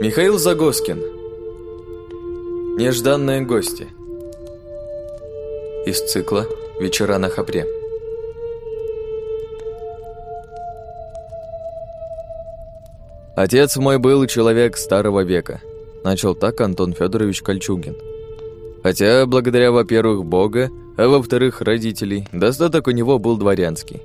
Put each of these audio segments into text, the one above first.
Михаил Загоскин. Нежданные гости. Из цикла «Вечера на Хапре». Отец мой был человек старого века. Начал так Антон Федорович Кольчугин. Хотя, благодаря, во-первых, Бога, а во-вторых, родителей, достаток у него был дворянский.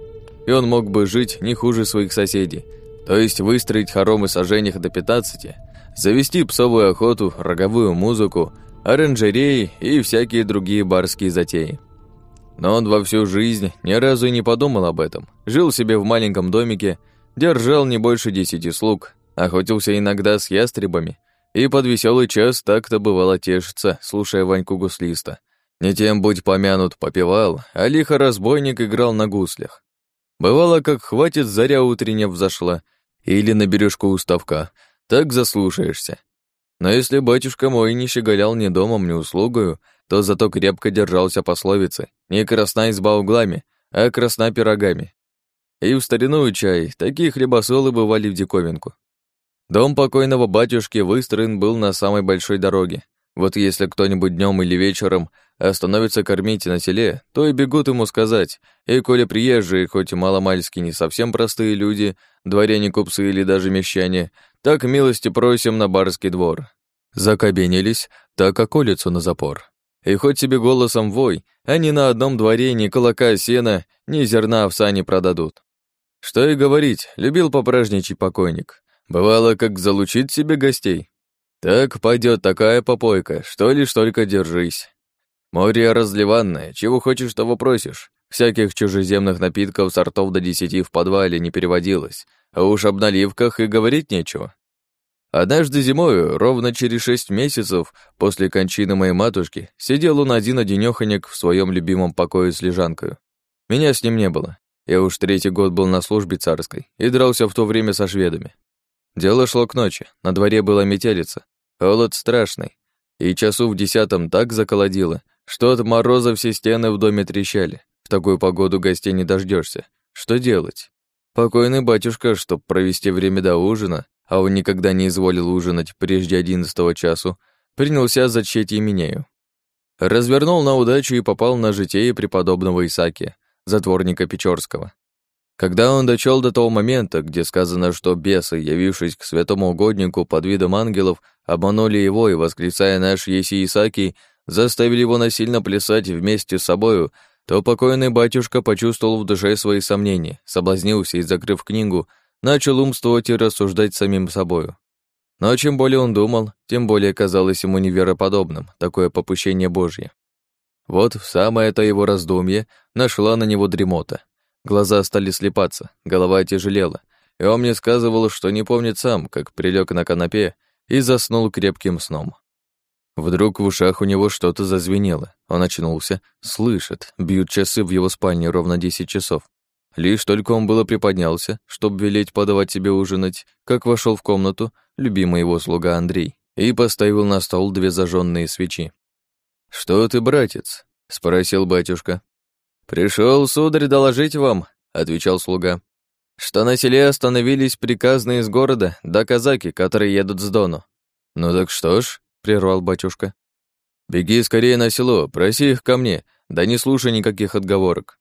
И он мог бы жить не хуже своих соседей, то есть выстроить хоромы сожжениях до 15, завести псовую охоту, роговую музыку, оранжереи и всякие другие барские затеи. Но он во всю жизнь ни разу и не подумал об этом. Жил себе в маленьком домике, держал не больше десяти слуг, охотился иногда с ястребами и под веселый час так-то бывало тешиться, слушая Ваньку гуслиста. Не тем будь помянут попивал, а лихо разбойник играл на гуслях. Бывало, как хватит, заря утренняя взошла, или на бережку уставка, так заслушаешься. Но если батюшка мой не щеголял ни домом, ни услугою, то зато крепко держался пословицы «Не красна изба углами, а красна пирогами». И в старину чай такие хлебосолы бывали в диковинку. Дом покойного батюшки выстроен был на самой большой дороге. Вот если кто-нибудь днем или вечером остановится кормить на селе, то и бегут ему сказать, и коли приезжие, хоть и маломальски не совсем простые люди, дворяне, купцы или даже мещане, так милости просим на барский двор. Закабенились, так околицу на запор. И хоть себе голосом вой, они на одном дворе ни колока сена, ни зерна овса не продадут. Что и говорить, любил попражничий покойник. Бывало, как залучит себе гостей. Так пойдет такая попойка, что лишь только держись. Море разливанное, чего хочешь, того просишь. Всяких чужеземных напитков сортов до десяти в подвале не переводилось, а уж об наливках и говорить нечего. Однажды зимой, ровно через шесть месяцев после кончины моей матушки, сидел он один-одинёхонек в своем любимом покое с лежанкой. Меня с ним не было. Я уж третий год был на службе царской и дрался в то время со шведами. Дело шло к ночи, на дворе была метелица, холод страшный, и часу в десятом так заколодило, что от мороза все стены в доме трещали. В такую погоду гостей не дождешься. Что делать? Покойный батюшка, чтоб провести время до ужина, а он никогда не изволил ужинать прежде одиннадцатого часу, принялся за чтение Минею. Развернул на удачу и попал на житие преподобного Исаакия, затворника Печорского. Когда он дочел до того момента, где сказано, что бесы, явившись к святому угоднику под видом ангелов, обманули его и, восклицая наш Еси Исаакий, заставили его насильно плясать вместе с собою, то покойный батюшка почувствовал в душе свои сомнения, соблазнился и, закрыв книгу, начал умствовать и рассуждать самим собою. Но чем более он думал, тем более казалось ему невероподобным такое попущение Божье. Вот в самое это его раздумье нашла на него дремота. Глаза стали слепаться, голова тяжелела, и он мне сказывал, что не помнит сам, как прилег на канапе и заснул крепким сном. Вдруг в ушах у него что-то зазвенело. Он очнулся, слышит, бьют часы в его спальне ровно десять часов. Лишь только он было приподнялся, чтобы велеть подавать себе ужинать, как вошел в комнату любимый его слуга Андрей и поставил на стол две зажженные свечи. «Что ты, братец?» — спросил батюшка. Пришел сударь, доложить вам», — отвечал слуга, «что на селе остановились приказные из города, да казаки, которые едут с Дону». «Ну так что ж», — прервал батюшка, «беги скорее на село, проси их ко мне, да не слушай никаких отговорок».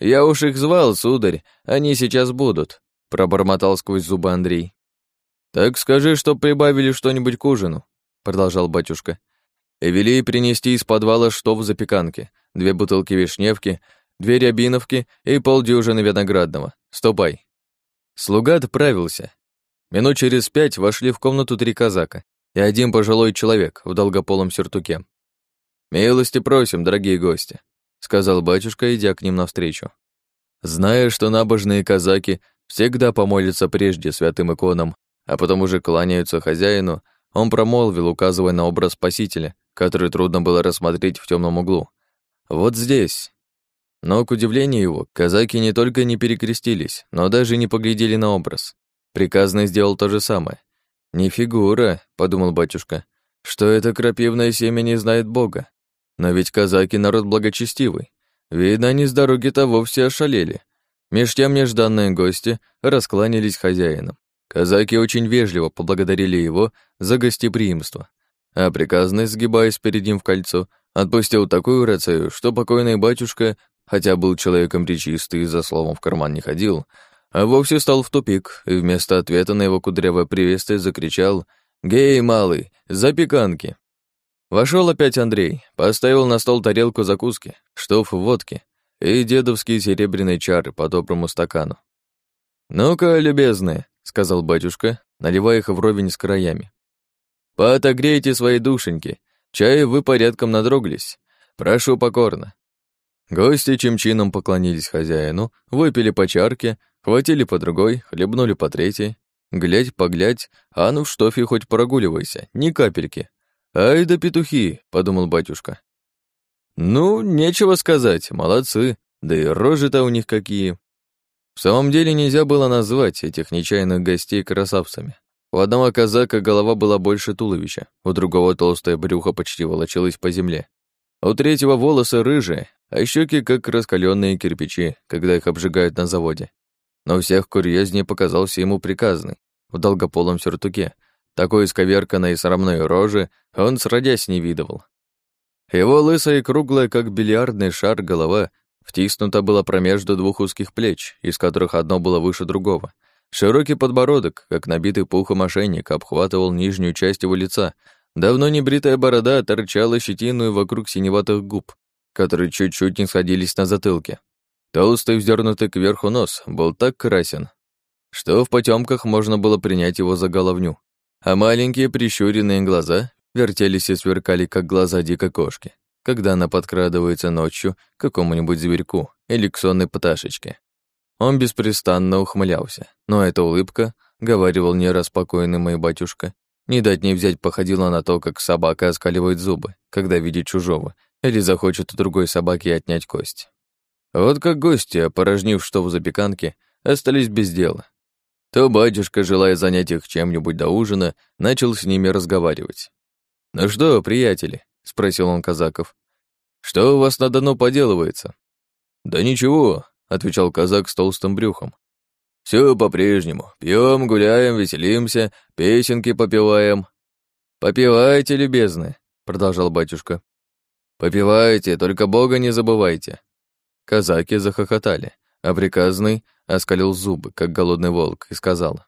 «Я уж их звал, сударь, они сейчас будут», — пробормотал сквозь зубы Андрей. «Так скажи, чтоб прибавили что-нибудь к ужину», — продолжал батюшка. «И вели принести из подвала что в запеканке, две бутылки вишневки, две рябиновки и полдюжины виноградного. Ступай». Слуга отправился. Минут через пять вошли в комнату три казака и один пожилой человек в долгополом сюртуке. «Милости просим, дорогие гости», — сказал батюшка, идя к ним навстречу. Зная, что набожные казаки всегда помолятся прежде святым иконам, а потом уже кланяются хозяину, он промолвил, указывая на образ Спасителя, который трудно было рассмотреть в темном углу. Вот здесь. Но, к удивлению его, казаки не только не перекрестились, но даже не поглядели на образ. Приказный сделал то же самое. «Не фигура», — подумал батюшка, — «что это крапивное семя не знает Бога. Но ведь казаки народ благочестивый. Видно, они с дороги-то вовсе ошалели. Меж тем нежданные гости раскланялись хозяинам. Казаки очень вежливо поблагодарили его за гостеприимство, а приказный, сгибаясь перед ним в кольцо, отпустил такую рацию, что покойный батюшка, хотя был человеком речистый и за словом в карман не ходил, а вовсе стал в тупик и вместо ответа на его кудрявое приветствие закричал «Гей, малый, запеканки!». Вошел опять Андрей, поставил на стол тарелку закуски, штоф водки и дедовские серебряные чары по доброму стакану. «Ну-ка, любезные», — сказал батюшка, наливая их вровень с краями. «Поотогрейте свои душеньки, чай вы порядком надроглись. Прошу покорно». Гости чемчином поклонились хозяину, выпили по чарке, хватили по другой, хлебнули по третьей. Глядь, поглядь, а ну в штофе хоть прогуливайся, ни капельки. «Ай да петухи», — подумал батюшка. «Ну, нечего сказать, молодцы, да и рожи-то у них какие». В самом деле нельзя было назвать этих нечаянных гостей красавцами. У одного казака голова была больше туловища, у другого толстое брюхо почти волочилось по земле. У третьего волосы рыжие, а щеки как раскаленные кирпичи, когда их обжигают на заводе. Но всех курьезнее показался ему приказный, в долгополом сюртуке, такой исковерканной и срамной рожи он сродясь не видывал. Его лысая и круглая, как бильярдный шар, голова втиснута была промежду двух узких плеч, из которых одно было выше другого. Широкий подбородок, как набитый пухом ошейник, обхватывал нижнюю часть его лица. Давно небритая борода торчала щетиную вокруг синеватых губ, которые чуть-чуть не сходились на затылке. Толстый, вздернутый кверху нос был так красен, что в потемках можно было принять его за головню а маленькие прищуренные глаза вертелись и сверкали, как глаза дикой кошки, когда она подкрадывается ночью к какому-нибудь зверьку или к сонной пташечке. Он беспрестанно ухмылялся, но эта улыбка, говаривал не распокоенный мой батюшка, не дать не взять походила на то, как собака оскаливает зубы, когда видит чужого, или захочет у другой собаки отнять кость. Вот как гости, опорожнив что в запеканке, остались без дела, то батюшка, желая занять их чем-нибудь до ужина, начал с ними разговаривать. «Ну что, приятели?» — спросил он казаков. «Что у вас на Дону поделывается?» «Да ничего», — отвечал казак с толстым брюхом. Все по-прежнему. Пьем, гуляем, веселимся, песенки попиваем». «Попивайте, любезные», — продолжал батюшка. «Попивайте, только Бога не забывайте». Казаки захохотали, а приказный оскалил зубы, как голодный волк, и сказал.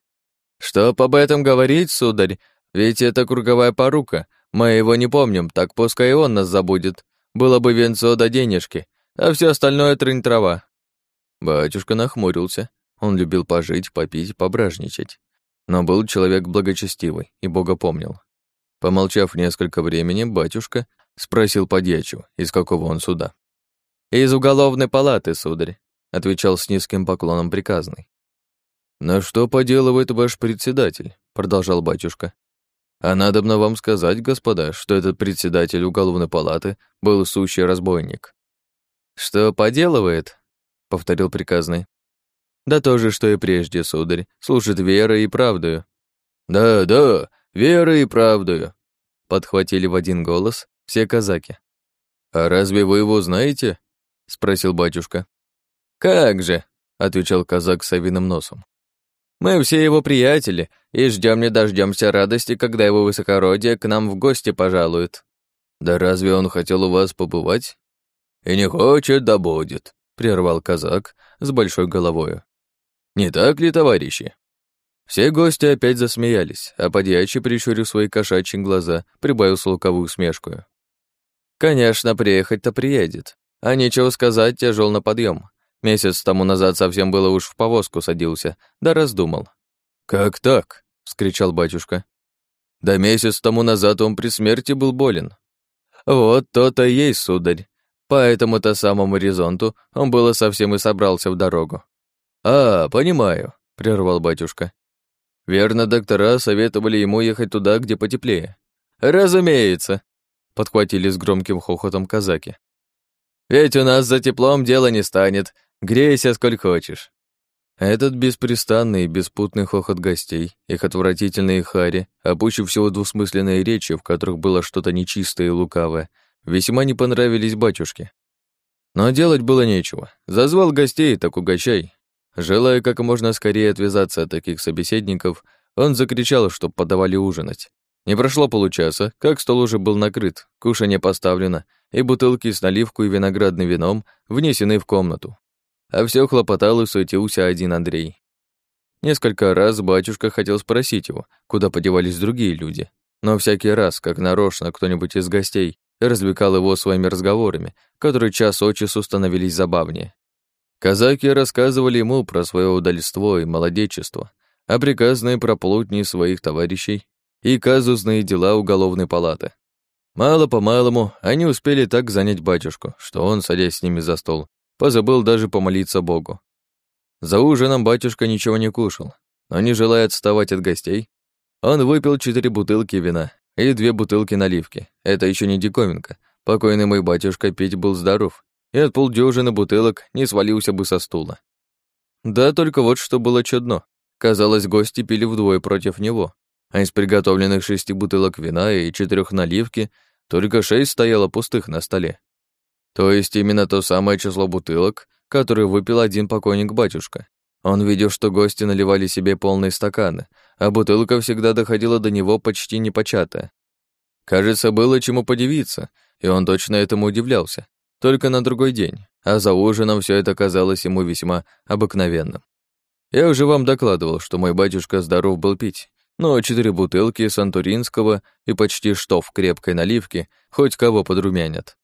«Чтоб об этом говорить, сударь, ведь это круговая порука, мы его не помним, так пускай и он нас забудет. Было бы венцо до денежки, а все остальное трынь трава». Батюшка нахмурился. Он любил пожить, попить, пображничать. Но был человек благочестивый и Бога помнил. Помолчав несколько времени, батюшка спросил подьячу, из какого он суда. «Из уголовной палаты, сударь отвечал с низким поклоном приказный. «На что поделывает ваш председатель?» — продолжал батюшка. «А надобно вам сказать, господа, что этот председатель уголовной палаты был сущий разбойник». «Что поделывает?» — повторил приказный. «Да то же, что и прежде, сударь, служит верой и правдою». «Да, да, верой и правдою», — подхватили в один голос все казаки. «А разве вы его знаете?» — спросил батюшка. «Как же», — отвечал казак с овиным носом. «Мы все его приятели и ждем не дождемся радости, когда его высокородие к нам в гости пожалует». «Да разве он хотел у вас побывать?» «И не хочет, да будет», — прервал казак с большой головою. «Не так ли, товарищи?» Все гости опять засмеялись, а подьячий, прищурив свои кошачьи глаза, прибавил с луковую смешкую. «Конечно, приехать-то приедет, а нечего сказать, тяжел на подъем. Месяц тому назад совсем было уж в повозку садился, да раздумал. «Как так?» — вскричал батюшка. «Да месяц тому назад он при смерти был болен». «Вот то-то и есть, сударь. По этому-то самому горизонту он было совсем и собрался в дорогу». «А, понимаю», — прервал батюшка. «Верно, доктора советовали ему ехать туда, где потеплее». «Разумеется», — подхватили с громким хохотом казаки. «Ведь у нас за теплом дело не станет, Грейся сколько хочешь. Этот беспрестанный и беспутный хохот гостей, их отвратительные хари, а пуще всего двусмысленные речи, в которых было что-то нечистое и лукавое, весьма не понравились батюшке. Но делать было нечего. Зазвал гостей, так угощай. Желая как можно скорее отвязаться от таких собеседников, он закричал, чтоб подавали ужинать. Не прошло получаса, как стол уже был накрыт, кушанье поставлено, и бутылки с наливку и виноградным вином внесены в комнату. А все хлопотал и суетился один Андрей. Несколько раз батюшка хотел спросить его, куда подевались другие люди, но всякий раз, как нарочно кто-нибудь из гостей развлекал его своими разговорами, которые час от часу становились забавнее. Казаки рассказывали ему про свое удальство и молодечество, а приказные про плутни своих товарищей и казусные дела уголовной палаты. Мало-помалому они успели так занять батюшку, что он, садясь с ними за стол, позабыл даже помолиться Богу. За ужином батюшка ничего не кушал, но не желая отставать от гостей, он выпил четыре бутылки вина и две бутылки наливки. Это еще не диковинка. Покойный мой батюшка пить был здоров, и от полдюжины бутылок не свалился бы со стула. Да, только вот что было чудно. Казалось, гости пили вдвое против него, а из приготовленных шести бутылок вина и четырех наливки только шесть стояло пустых на столе. То есть именно то самое число бутылок, которое выпил один покойник-батюшка. Он видел, что гости наливали себе полные стаканы, а бутылка всегда доходила до него почти непочатая. Кажется, было чему подивиться, и он точно этому удивлялся. Только на другой день, а за ужином все это казалось ему весьма обыкновенным. Я уже вам докладывал, что мой батюшка здоров был пить, но четыре бутылки сантуринского и почти что в крепкой наливке хоть кого подрумянят.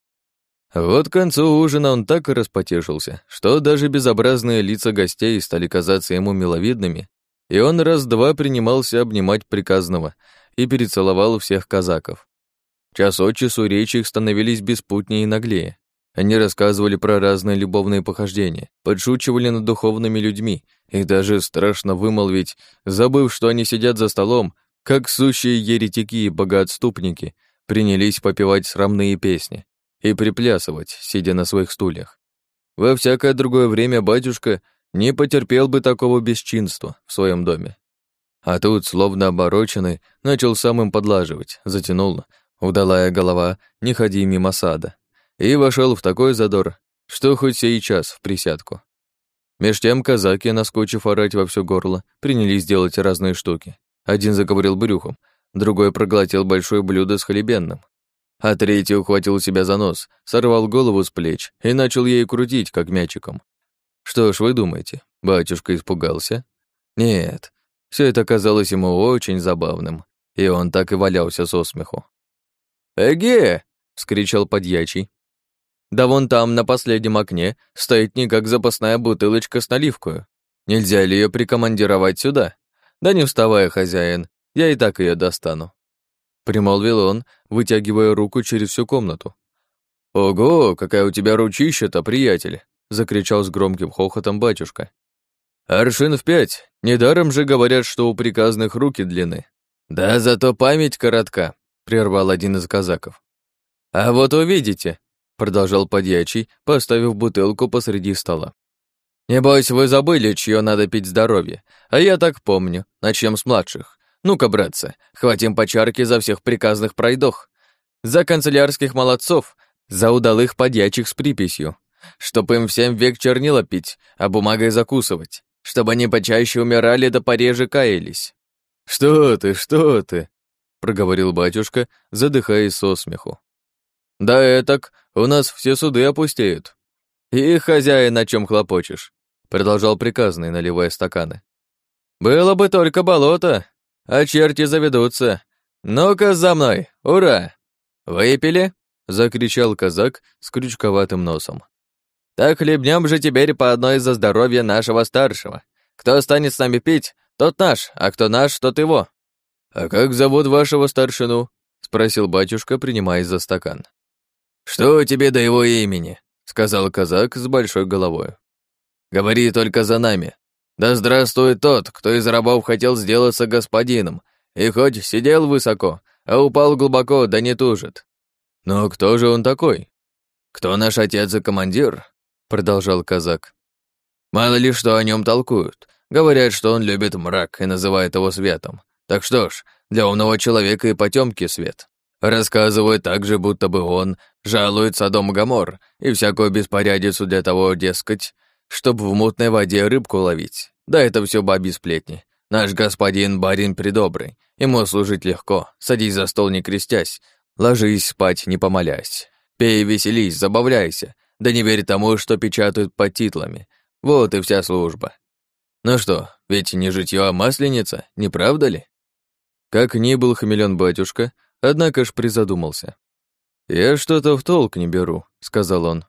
Вот к концу ужина он так и распотешился, что даже безобразные лица гостей стали казаться ему миловидными, и он раз-два принимался обнимать приказного и перецеловал всех казаков. Час от часу речи их становились беспутнее и наглее. Они рассказывали про разные любовные похождения, подшучивали над духовными людьми, и даже страшно вымолвить, забыв, что они сидят за столом, как сущие еретики и богоотступники, принялись попевать срамные песни и приплясывать, сидя на своих стульях. Во всякое другое время батюшка не потерпел бы такого бесчинства в своем доме. А тут, словно обороченный, начал самым подлаживать, затянул, удалая голова, не ходи мимо сада, и вошел в такой задор, что хоть сейчас в присядку. Меж тем казаки, наскочив орать во все горло, принялись делать разные штуки. Один заговорил брюхом, другой проглотил большое блюдо с хлебенным, а третий ухватил себя за нос, сорвал голову с плеч и начал ей крутить, как мячиком. Что ж, вы думаете, батюшка испугался? Нет, все это казалось ему очень забавным, и он так и валялся со смеху. «Эге!» — вскричал подьячий. «Да вон там, на последнем окне, стоит не как запасная бутылочка с наливкою. Нельзя ли ее прикомандировать сюда? Да не вставай, хозяин, я и так ее достану» примолвил он, вытягивая руку через всю комнату. «Ого, какая у тебя ручища-то, приятель!» — закричал с громким хохотом батюшка. «Аршин в пять. Недаром же говорят, что у приказных руки длины». «Да зато память коротка», — прервал один из казаков. «А вот увидите», — продолжал подьячий, поставив бутылку посреди стола. «Небось, вы забыли, чье надо пить здоровье, а я так помню, начнем с младших. Ну-ка, братцы, хватим по за всех приказных пройдох, за канцелярских молодцов, за удалых подьячих с приписью, чтоб им всем век чернила пить, а бумагой закусывать, чтобы они почаще умирали да пореже каялись. «Что ты, что ты?» — проговорил батюшка, задыхаясь со смеху. «Да этак, у нас все суды опустеют. И хозяин, о чем хлопочешь?» — продолжал приказный, наливая стаканы. «Было бы только болото, а черти заведутся. Ну-ка за мной, ура! Выпили?» — закричал казак с крючковатым носом. «Так хлебнем же теперь по одной за здоровье нашего старшего. Кто станет с нами пить, тот наш, а кто наш, тот его». «А как зовут вашего старшину?» — спросил батюшка, принимаясь за стакан. «Что тебе до его имени?» — сказал казак с большой головой. «Говори только за нами, да здравствует тот, кто из рабов хотел сделаться господином, и хоть сидел высоко, а упал глубоко, да не тужит. Но кто же он такой? Кто наш отец и командир? Продолжал казак. Мало ли что о нем толкуют. Говорят, что он любит мрак и называет его светом. Так что ж, для умного человека и потемки свет. Рассказывают также, будто бы он жалует Содом Гамор и всякую беспорядицу для того, дескать, чтобы в мутной воде рыбку ловить. Да это все баби сплетни. Наш господин барин придобрый, ему служить легко, садись за стол не крестясь, ложись спать не помолясь. Пей, веселись, забавляйся, да не верь тому, что печатают под титлами. Вот и вся служба. Ну что, ведь не житье, а масленица, не правда ли? Как ни был хамелеон батюшка, однако ж призадумался. «Я что-то в толк не беру», — сказал он.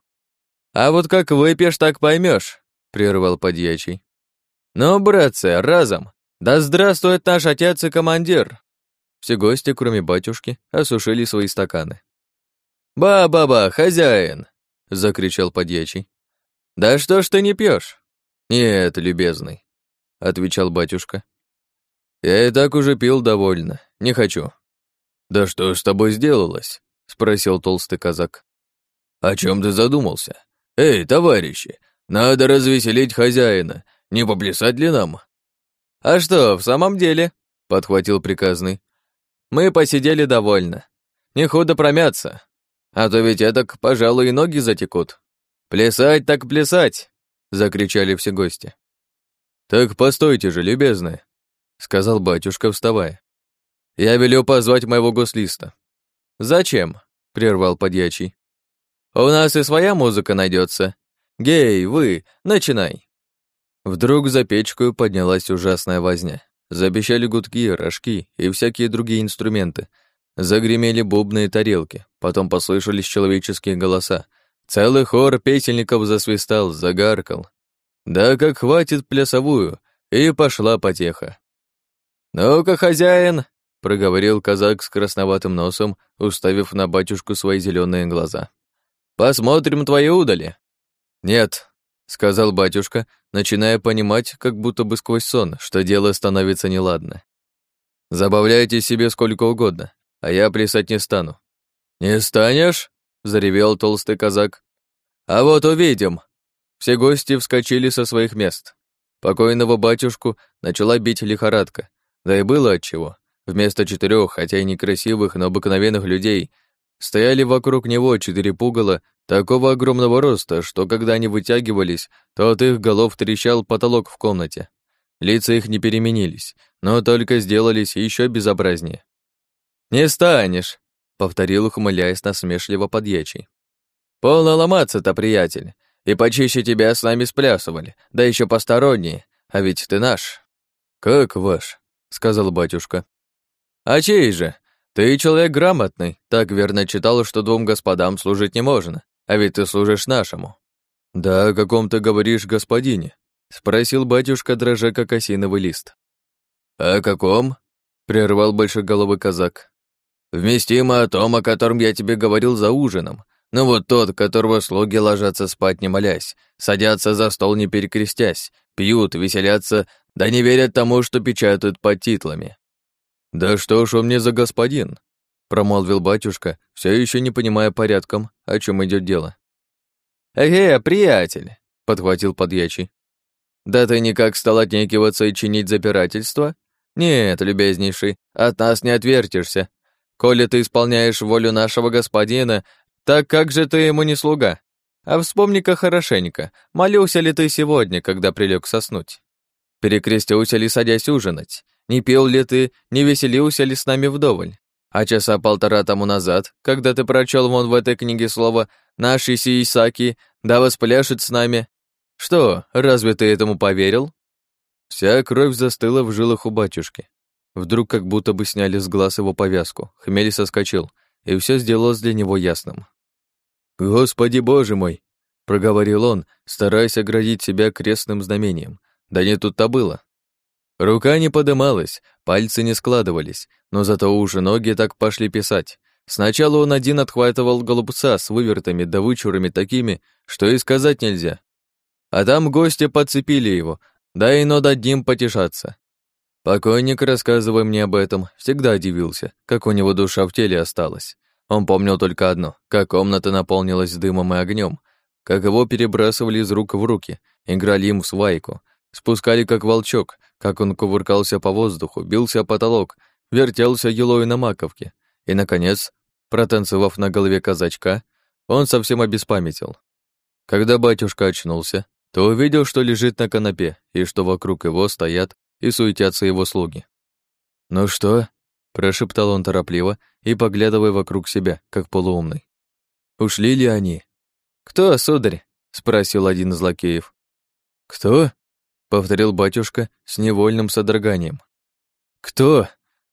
«А вот как выпьешь, так поймешь, прервал подьячий. «Ну, братцы, разом! Да здравствует наш отец и командир!» Все гости, кроме батюшки, осушили свои стаканы. «Ба-ба-ба, хозяин!» — закричал подьячий. «Да что ж ты не пьешь? «Нет, любезный», — отвечал батюшка. «Я и так уже пил довольно, не хочу». «Да что с тобой сделалось?» — спросил толстый казак. «О чем ты задумался? Эй, товарищи, надо развеселить хозяина, не поплясать ли нам?» «А что, в самом деле?» — подхватил приказный. «Мы посидели довольно. Не худо промяться. А то ведь этак, пожалуй, и ноги затекут. Плясать так плясать!» — закричали все гости. «Так постойте же, любезные», — сказал батюшка, вставая. «Я велю позвать моего гослиста». «Зачем?» — прервал подьячий. «У нас и своя музыка найдется. Гей, вы, начинай!» Вдруг за печкой поднялась ужасная возня. Забещали гудки, рожки и всякие другие инструменты. Загремели бубны и тарелки. Потом послышались человеческие голоса. Целый хор песельников засвистал, загаркал. Да как хватит плясовую, и пошла потеха. «Ну-ка, хозяин!» — проговорил казак с красноватым носом, уставив на батюшку свои зеленые глаза. «Посмотрим твои удали». «Нет», — сказал батюшка, начиная понимать, как будто бы сквозь сон, что дело становится неладно. «Забавляйте себе сколько угодно, а я плясать не стану». «Не станешь?» — заревел толстый казак. «А вот увидим!» Все гости вскочили со своих мест. Покойного батюшку начала бить лихорадка, да и было отчего. Вместо четырех, хотя и некрасивых, но обыкновенных людей, стояли вокруг него четыре пугала Такого огромного роста, что когда они вытягивались, то от их голов трещал потолок в комнате. Лица их не переменились, но только сделались еще безобразнее. «Не станешь», — повторил, ухмыляясь насмешливо подьячий. «Полно ломаться-то, приятель, и почище тебя с нами сплясывали, да еще посторонние, а ведь ты наш». «Как ваш?» — сказал батюшка. «А чей же? Ты человек грамотный, так верно читал, что двум господам служить не можно, а ведь ты служишь нашему». «Да, о каком ты говоришь господине?» — спросил батюшка, дрожа как осиновый лист. «О каком?» — прервал большеголовый казак. «Вместимо о том, о котором я тебе говорил за ужином. Ну вот тот, которого слуги ложатся спать не молясь, садятся за стол не перекрестясь, пьют, веселятся, да не верят тому, что печатают под титлами». «Да что ж он мне за господин?» промолвил батюшка, все еще не понимая порядком, о чем идет дело. «Эге, приятель!» — подхватил подьячий. «Да ты никак стал отнекиваться и чинить запирательство? Нет, любезнейший, от нас не отвертишься. Коли ты исполняешь волю нашего господина, так как же ты ему не слуга? А вспомни-ка хорошенько, молился ли ты сегодня, когда прилег соснуть? Перекрестился ли, садясь ужинать? Не пил ли ты, не веселился ли с нами вдоволь? А часа полтора тому назад, когда ты прочел вон в этой книге слово «наши сиисаки», да воспляшет с нами. Что, разве ты этому поверил? Вся кровь застыла в жилах у батюшки. Вдруг как будто бы сняли с глаз его повязку. Хмель соскочил, и все сделалось для него ясным. «Господи боже мой!» — проговорил он, стараясь оградить себя крестным знамением. Да не тут-то было. Рука не подымалась, пальцы не складывались, но зато уже ноги так пошли писать. Сначала он один отхватывал голубца с вывертами да вычурами такими, что и сказать нельзя. А там гости подцепили его, да и над одним потешаться. Покойник, рассказывая мне об этом, всегда удивился, как у него душа в теле осталась. Он помнил только одно, как комната наполнилась дымом и огнем, как его перебрасывали из рук в руки, играли им в свайку, спускали как волчок, как он кувыркался по воздуху, бился о потолок, вертелся елой на маковке. И, наконец, протанцевав на голове казачка, он совсем обеспамятил. Когда батюшка очнулся, то увидел, что лежит на канапе и что вокруг его стоят и суетятся его слуги. «Ну что?» – прошептал он торопливо и поглядывая вокруг себя, как полуумный. «Ушли ли они?» «Кто, сударь?» – спросил один из лакеев. «Кто?» — повторил батюшка с невольным содроганием. «Кто?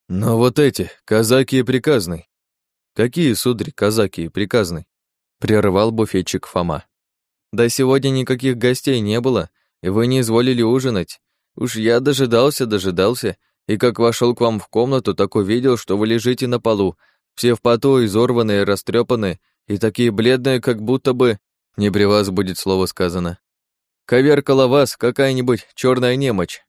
Но вот эти, казаки и приказный». «Какие, сударь, казаки и приказный?» — прервал буфетчик Фома. «Да сегодня никаких гостей не было, и вы не изволили ужинать. Уж я дожидался, дожидался, и как вошел к вам в комнату, так увидел, что вы лежите на полу, все в поту, изорванные, растрепанные, и такие бледные, как будто бы... Не при вас будет слово сказано. Коверкала вас какая-нибудь черная немочь.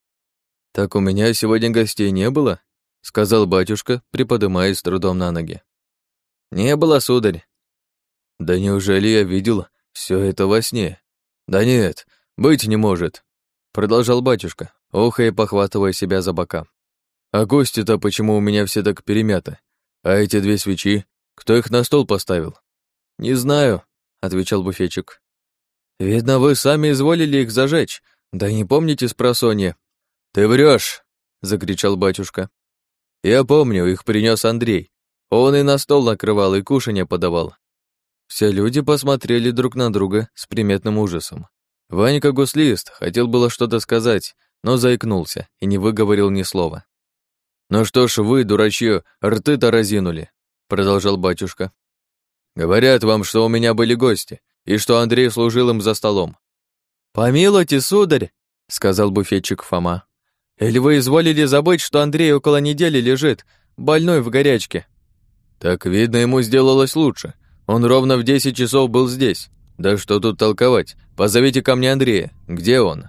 Так у меня сегодня гостей не было, сказал батюшка, приподымаясь с трудом на ноги. Не было, сударь. Да неужели я видел все это во сне? Да нет, быть не может, продолжал батюшка, охая похватывая себя за бока. А гости-то почему у меня все так перемяты? А эти две свечи, кто их на стол поставил? Не знаю, отвечал буфетчик. Видно, вы сами изволили их зажечь. Да не помните спросонья. Ты врешь, закричал батюшка. Я помню, их принес Андрей. Он и на стол накрывал, и кушанье подавал. Все люди посмотрели друг на друга с приметным ужасом. Ванька Гуслист хотел было что-то сказать, но заикнулся и не выговорил ни слова. «Ну что ж вы, дурачье, рты-то разинули», — продолжал батюшка. «Говорят вам, что у меня были гости, и что Андрей служил им за столом. «Помилуйте, сударь», — сказал буфетчик Фома. «Или вы изволили забыть, что Андрей около недели лежит, больной в горячке?» «Так, видно, ему сделалось лучше. Он ровно в десять часов был здесь. Да что тут толковать? Позовите ко мне Андрея. Где он?»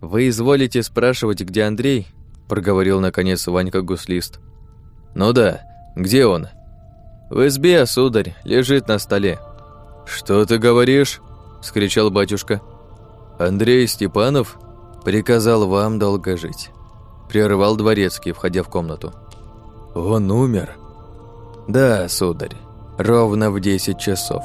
«Вы изволите спрашивать, где Андрей?» — проговорил наконец Ванька Гуслист. «Ну да, где он?» «В избе, сударь, лежит на столе». «Что ты говоришь?» – скричал батюшка. «Андрей Степанов приказал вам долго жить», – прервал дворецкий, входя в комнату. «Он умер?» «Да, сударь, ровно в десять часов».